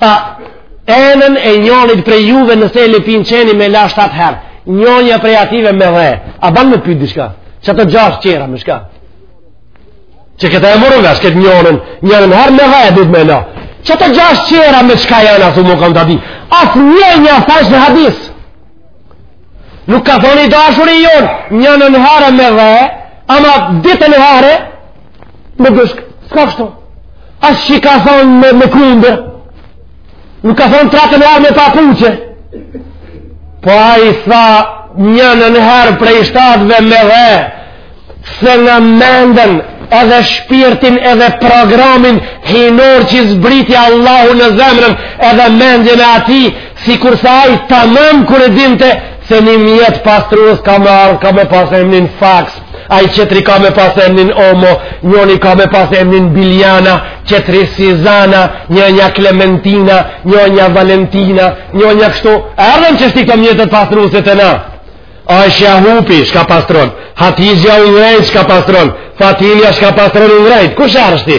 tha enën e njonit prej juve nëse e lëpin qeni me la 7 herë njonja prej atyve me dhe a ban me pyt diçka qato gjashtë qera me shka që këta e mërë nga shket njonën njonën herë me dhe duhet me la qato gjashtë qera me shka janë asu mu kam të di asë njonja thash në hadis nuk ka thon i dashuri jonë njonën herë me dhe ama dytën herë Me dëshk, s'ka kështu. As që ka thonë me, me kundër, nuk ka thonë tretën herë me papuqe. Po ai tha njonën herë prej shtatëve me dhe, se në mendjen edhe shpirtin edhe programin hyjnor që zbriti Allahu në zemrën edhe mendjen e atij, sikurse ai taman kur e dinte, se një mjet pastrues ka me ardh, ka me pas emnin Faks, Ai qetri ka me pas emnin Omo, njoni ka me pas emnin Biljana, qetri Suzana, njonja Klementina, njonja Valentina, njonja kështu. Erdhën qështu këto mjetet pastruse te na. Aishja hupi, shka pastron. Hatixhja u ngrejt, shka pastron. Fatimja, shka pastron u ngrejt. Kush arështi?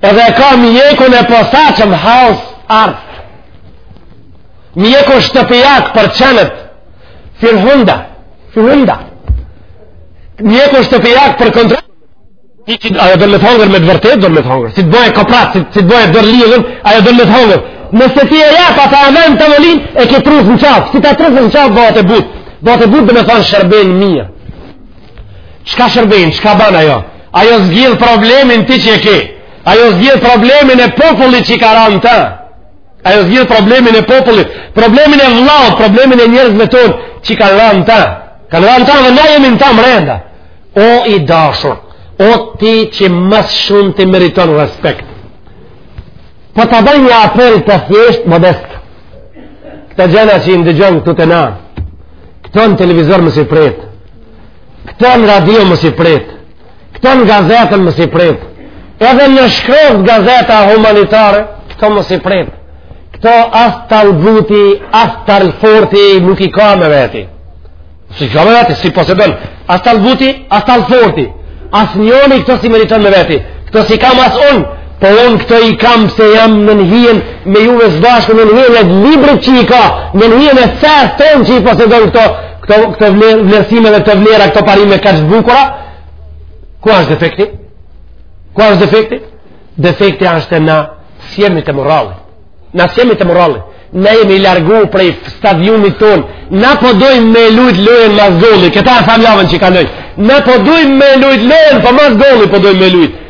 Edhe ka mjekun e posaqëm Hausarzt. Mjekun shtëpijak për qenët. Für Hunde. Für Hunde. Mjekun shtëpijak për kontrol. Ti që ajo do me të hongër me të vërtet, do me të hongër. Si të bëhe koprac, si, si të bëhe dorëlidhun, ajo do me të hongër. Nëse ti e jep ata e vend të vëllin, e ke trus në qafë. Si ta trus në qafë, bëhet e butë. Bëhet e butë domethonë shërben mirë. Qka shërben, qka banë ajo? Ajo zgjidh problemin ti që e ke. Ajo zgjidh problemin e popullit që i kanë ra në ta. Ajo zgjidh problemin e popullit, problemin e vllaut, problemin e njerëzve tonë që i kanë ra në ta. Kanë ra në ta dhe na jemi në ta mrenda. O i dashur, o ti që më së shumti meriton respekt. Po ta bëj një apel të thjeshtë modest. Këto gjana që i ndëgjon këtu te na, këto në televizor mos i prit, Këto në radio mos i prit, këto në gazetën mos i prit, edhe në shkroftë gazeta humanitare, këto mos i prit. Këto as talbuti, as talforti, nuk i ka me veti. S'i ka me veti, s'i posedon. As talbuti, as talforti. As njoni këto s'i meriton me veti. Këto s'i kam as unë, Po unë këto i kam se jam nën hijen me juve së bashku nën hijen e librit që i ka, nën hijen e fesë tonë që i posedon këto, Këto, këto vler, vlerësime dhe këto vlera, këto parime kaq të bukura, ku është defekti? Ku është defekti? Defekti është na s'jemi te morali. Na s'jemi te morali. Na jemi largu prej stadiumit tonë. Na po dojmë me lujt lojën mas goli. Këtë e thamë javën që kaloi. Na po dojmë me lujt lojën, po mas goli po dojmë me lujt.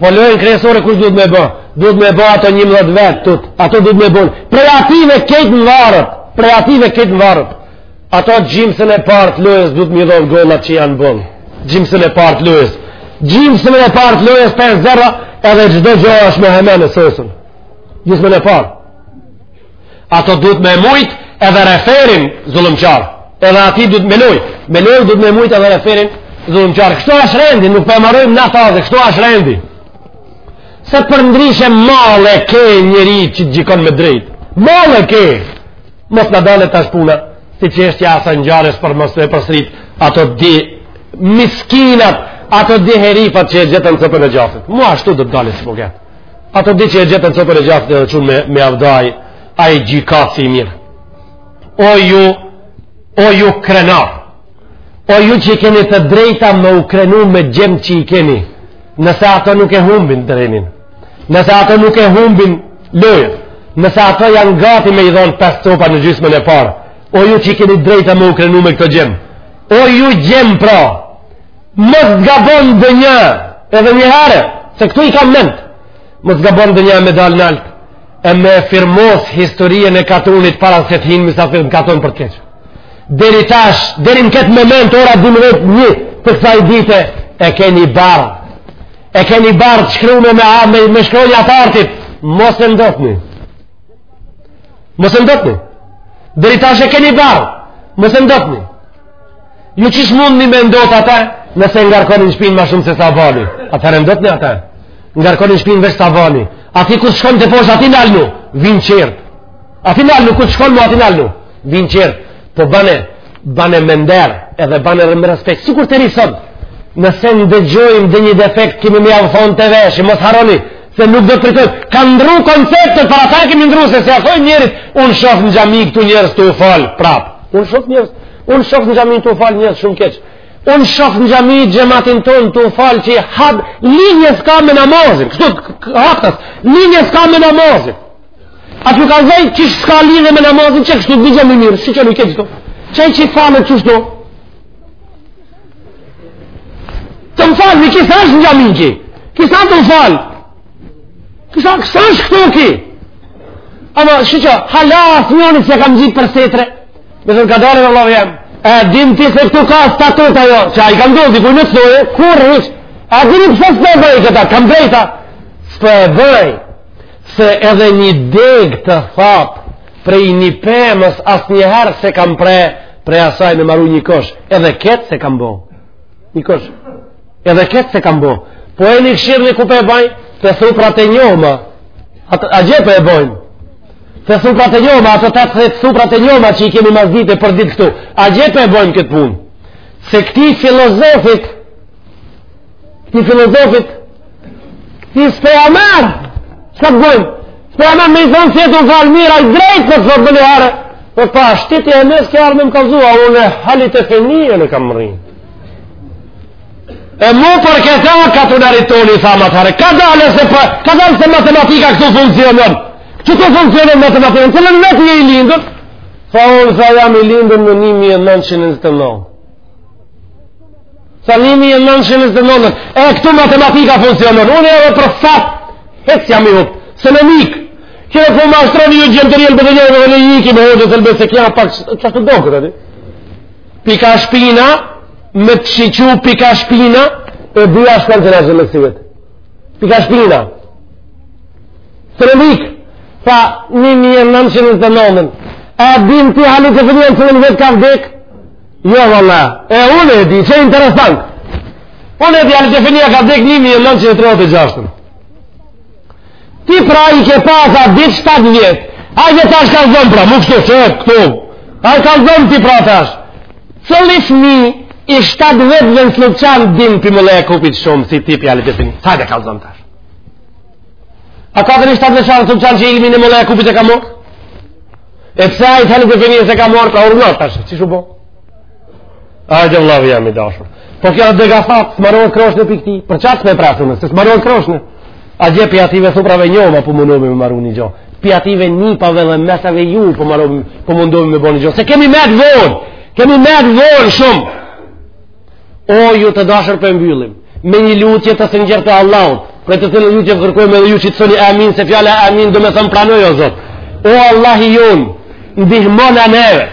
Po lojën kryesore kush duhet me bërë? Duhet me bërë ato më t'mëdhat vetë. Ato duhet me bërë. Prej atyve krejt nvaret. Prej atyve krejt nvaret. Ato gjymsën e parë t'lojës duhet me i dhonë golat që janë boll. Gjymsën e parë t'lojës. Gjymsën e parë t'lojës tre zero edhe çdo gjo është mo hemen e sosun. Gjymsën e parë. Ato duhet me mujt edhe referin zullumqar. Edhe aty duhet me lojë. Me lojë duhet me mujt edhe referin zullumqar. Kështu asht rendi, nuk për marojmë në faze, kështu asht rendi. Se përndryshe mall e ke njeri që gjykon me drejt. Mall e ke. Mos na daltë tash puna, si që është jasa në gjarës për mos ta përsërit, ato dy miskinat, ato dy herifat që e gjetën copën e gjathit. Mua ashtu dhe dalë së po Ato dy që e gjetën copën e gjathit dhe çunë me, me av da ai, ai gjykatësi i mirë. O ju, o ju krenar, o ju që i keni të drejta me u krenu me gjem që i keni, nëse ato nuk e humbin terrenin, nëse ato nuk e humbin lojën, nëse ato janë gati me i dhonë pesë topa në gjysmën e parë, o ju që i keni drejta me u krenu me këto gjem, o ju gjem pra, Mos të gabon ndonja, edhe një herë, se këto i kam mend, mos të gabon ndonja me dalë nalt, e me firmos historinë e katunit para se të hin misafir në katun për të keq. Deri tash, deri në këtë moment, ora 12.1, të kësaj dite, e keni bardhë, e keni bardhë të shkrume me, me, me shkronja të artit, mos e ndotni, mos e ndotni, deri tash e keni bardhë, mos e ndotni, Ju qysh mundni me ndot atë, nëse ngarkoni n'shpinë ma shumë se sa bani. Atëherë e ndotni atë. Ngarkoni n'shpinë veç sa bani. Aty ku shkon teposhtë, aty nalu, vini çertë. Aty nalu, ku s'shkon mo, aty nalu, vini çertë. Po bane, bane me nder, edhe bane dhe me respekt. Sikur të rrisëm, nëse ndëgjojmë ndonjë defekt, kemi me jav thonë te veshi, mos harroni, se nuk do të përkët, ka ndru konceptet për ata kemi ndru, se si a thojnë njerit, unë shof në xhami këtu njerëz tu u falë, prap, unë shof njerëz, unë shof në xhami tu u falë njerëz shumë keq, unë shof në xhami xhematin tonë tu u falë që hab, lidhje s'ka me namazin, kështu haptas, lidhje s'ka me namazin, a që ka zaj që s'ka lidhje me namazin, që kështu dhigja më mirë, si që nuk e gjitho, që që falet që shdo, Të më falë, në kisa është në xhami në ki? Kisa të më falë? Kisa, kisa është këtu ki? Ama, shë që, hala asnjënit s'e kam qitë për setre, me zërë ka dalë në lovë jam, e dim ti se këtu ka statut ajo, që a i kam dozi, ku në të dojë, kur rrësh, a dini përse s'po e bëj këta, kam drejta, s'po e bëj, Se edhe një deg të that prej një pemës asnjëherë s'e kam pre, prej asaj me maru një kosh, edhe ketë s'e kam bo. Një kosh, edhe ketë s'e kam bo. Po eni këshirni ku po e baj, te thuprat e njoma, atje po e bojmë. Te thuprat e njoma, ato thuprat e njoma që i kemi masdite për ditë këtu, atje po e bojmë këtë punë. Se këtij filozofit, Ti filozofit, ti s'po a merë, s'ka të bojnë, s'po a merë me i thonë që jetë unë fjalë e mirë, i drejtë për të thotë bëllë herë, për pa shtiti e mes kja arme më ka zua, unë e Halit Efendinë e kam rrinë. E mu për këta ka të nëritoni, sa më të herë, ka dalë se, për, ka dalë se matematika këtu funksionon, që të funksionon matematika, me thënë një i lindur, se unë s'jam i lindur në 1999. Sanimi e nënëshin e së nënën. E këtu matematika funksionon. Unë edhe për fat keq jam i hup. Se në mik, kjo e këmë ashtroni ju gjemë të rjelë për të njërë dhe në i ikim e hoqës e lëbës e kja pak që ashtu do këtë, Pika shpina, me të shiqu pika shpina, e dhja shkanë të nashë lësivet. Pika shpina. Se në mik, fa një një nënëshin e së nënën. A din ti Halit Efendija në sa vjet ka vdekë? Jo, valla, e unë e di, që e interesant. Unë e di, Halit Efendia ka dek 1936. Ti pra i ke pas atë ditë 7 vjetë. Ajde tash kallzona pra, mu kështu, që e këtu. Ajde kallzona ti pra tash. Cëllë i shmi, i 7 vjeç dhe në Sllupçan din për molekulë pit shumë, si ti për Halit Efendinë. Ajde kallzona tash. A ka te një 7 vjeç që ilmin më lejë kupit e ka marrë? E pse ai Efendi s'e ka marrë pra urdhnoni tash, si u bo? Hajde vllavi jem i dashur. Po kjo dega e that, s'marohet kroshnja pi kti. Për çat me prasën, se s'marohet kroshnja. Atje pi atyve thuprave njoma po mundohem me marrë një gjë. Pi atyve nipave dhe mesave ju po mundohem me bo një gjë. Se kemi met vonë. Kemi met vonë shumë. O ju të dashur po e mbyllim, me një lutje të sinqertë te Allahu, prej të cilës lutje kërkojmë edhe ju që të thoni amin, se fjala amin domethon pranoje o Zot. O Allahu jonë, ndihmona neve,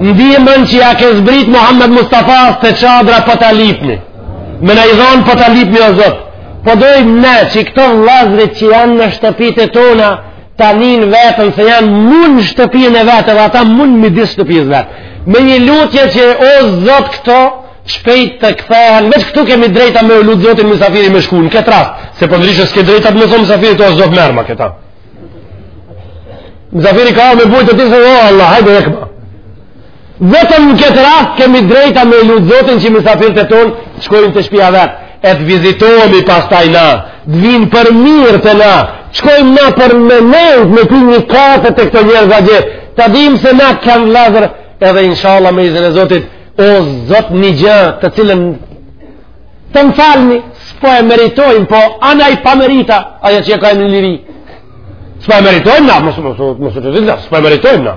ndihmën që ja ke zbrit Muhammed Mustafas te çadra po ta lypim. Me na e dhon po ta lypim o Zot. Po dojmë me qi këto vlazrit që janë në shtëpitë tona, ta njijn veten se janë mun në shtëpijën e vetë dhe ata mun në midis shtëpijës vetë me një lutje që o zot këto shpejt të këthehen veç këtu kemi drejta me lutë zotin mësafiri me shku në këtë rast se ndryshe s'ke drejta me thonë mësafirit o zot merrma këta mësafiri ka me bujtë te ti se o Allah hajde dhe këma Vetëm në këtë rast kemi drejta me lutë zotin që misafirët e tonë të shkojnë te shpia vetë, e të vizitohemi pastaj na, të vijnë për mirë te na, të shkojmë na për me nejtë me pi një kafe te këta njerëz dhe gjithë, ta dimë se na kanë vllazër edhe inshallah me izin e zotit, o zot një gjë të cilën të më falni, s'po e meritojmë, po ama pa merita, ajo që e ka emnin liri, s'po e meritojmë na, s'po e meritojmë na, s'po e meritojmë na,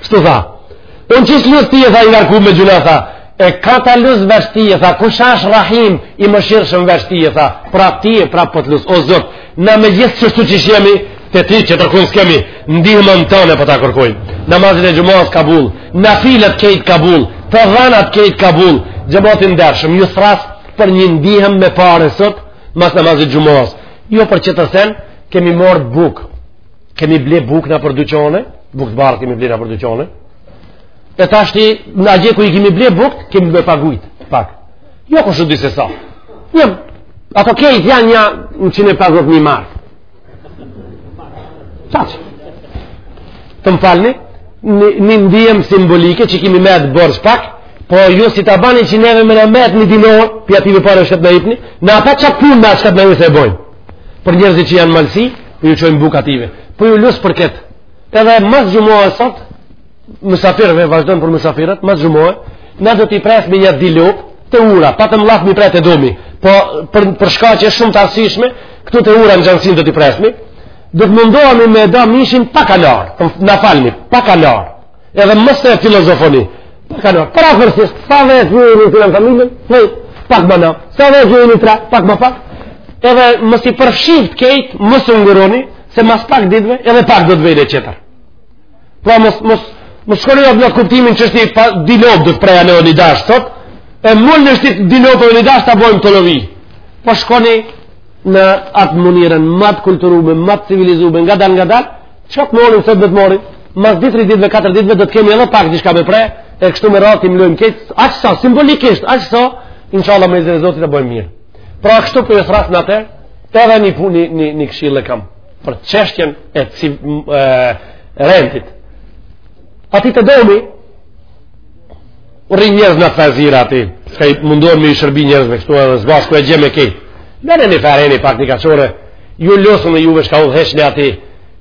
Kështu tha. Po në s'të lus ty e tha i ngarku me gjuna, tha. E ka ta lus veç teje tha. Kush ashtë rahim i mëshirshëm veç teje tha. Pra ty pra po të lus. O zot, na me gjithë qështu që jemi, te ti, qetër kënd s'kemi, ndihmën tëne po ta kërkojmë. Namazin e xhumasë kabull, nafilet kejt kabull, të dhanat kejt kabull. Xhemat i ndershëm, ju thrras për një ndihmë me pare sot, mas namazit xhumasë. Jo për qetër sen, kemi marrë bukë. kemi ble bukë nëpër dyqane, bukë të bardhë kemi ble nëpër dyqane, e tashti na atje ku i kemi ble bukë, kemi me pagujt, pak. Jo kush e di se sa. Një, jo, ato kejt janë një në qine pagut një markë. Qaq. Të më falni, një ndihmë simbolike që kemi marrë borxh pak, po ju si ta bani që neve me na metë një dinar, prej atyne pare ç'të na ipni, në atë qetër punë me atë ç'të na ipni s'e bojmë. për njerëzit që janë malësi, po po ju çojmë bukë atyve. Po po ju lus për këtë. Edhe mas xhumaje sot, mësafirëve, vazhdojmë për mësafirët, mas xhumaje, na do t'i presmi nja dy lopë te ura, patëm llaf m'i pre te domi, po për, për shkaqe shumë të arsyshme, këtu te ura në gjënsin do t'i presmi, do të mundohemi me da mishin pa kanar, na falni, pa kanar, Edhe mos e filozofoni. Pa kanar, përafërsisht, sa dhe e fjurin në filan familjen, nëj, pak më nërë, sa dhe e fjurin në tra, pak ma pak, edhe mos i përfshijt kejt, mos u ngëroni, se mas pak ditve, edhe pak do të vijë e qetër. Pra mos, mos, mos shkoni atje në kuptimin që është i pa, dy lopë do të prehen e një dash, sot, e mullë në shti dy lopë dhe një dash të bojmë tollovi. Po shkoni në atë mënyrën, ma të kulturume, ma të civilizume, ngadal, ngadal, Çka të marrim sot do të marrim. Mas 2-3 ditëve, 4 ditëve do të kemi edhe pak diçka me pre, e kështu me radhë t'i mlojmë kejt, aq sa simbolikisht, aq sa inshallah me izën zotit të bëjmë mirë. Pra kështu po ju thrras në atë, edhe një punë një një këshillë e kam për çështjen e, e rendit aty te domi, Rrinë njerëz në fazira aty. S'ka mundur me i shërby njerëz me këtu edhe zbas ku e gjem e ke. Merë një fareni pak një kaqore. Ju lus edhe juve çka u desh një aty.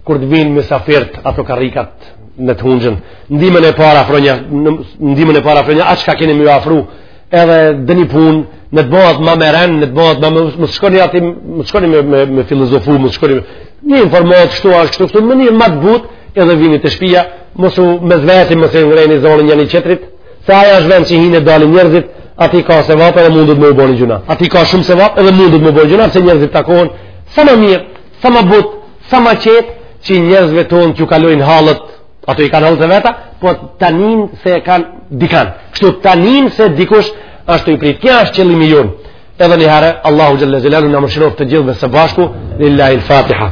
Kur të vijnë mësafirt ato karrikat në të hungjën. Ndihmën e parë afronja, ndihmën e parë afronja, atë çka keni me afru edhe dhe një punë, në të bëhat ma meren, në të bëhat ma më, mos shkoni aty, mos shkoni me, me, me filozofu, mos shkoni me, një informatë, kështu, ashtu, kështu, kështu, mënyrë ma të butë, edhe vini te shpia, Mos u merzitni mos e ngreni zonin njëri tjetrit, se ajo është vend që hinë e dalin njerëzit, aty ka sevap edhe mundet me u bë gjynah. Aty ka shumë sevap edhe mundet me u bë gjynah se njerëzit takohen sa më mirë, sa më but, sa më qet që njerëzve tonë që kalojnë hallet ato i kanë hallet e veta, po ta dinë se e kanë dikan. Kështu ta dinë se dikush është i prit. Ky është qëllimi jonë. Edhe një herë Allahu xhel-le xhelaluhu na mëshiroftë të gjithëve së bashku. Lillahi al-Fatiha.